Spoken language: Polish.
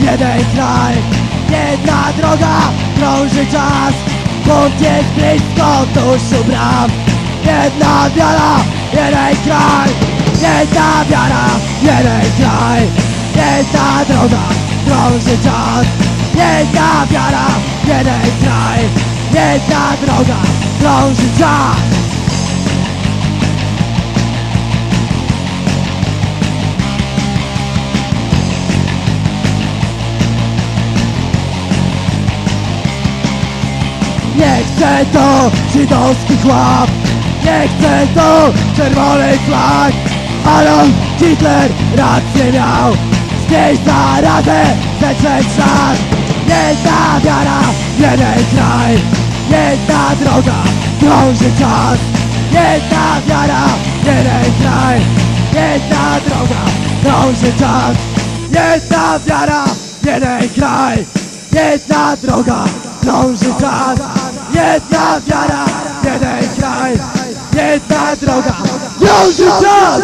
jeden kraj Jedna droga, krąży czas. Punkt jest blisko, tuż u bram Jedna wiara, jeden kraj Jedna wiara, jeden kraj. Jedna droga, krąży czas. Jedna wiara, jeden kraj. Jedna droga, krąży czas Nie chcę to żydowski chłop. Nie chcę to czerwony flag Adolf Hitler rację miał. Z miejsca radę zetrzeć szat Jedna wiara, jeden kraj. Jedna droga, krąży czas. Jedna wiara, jeden kraj. Jedna droga, krąży czas. Jedna wiara, jeden kraj. Jedna droga, krąży czas Jedna wiara, jeden kraj Jedna droga, krąży czas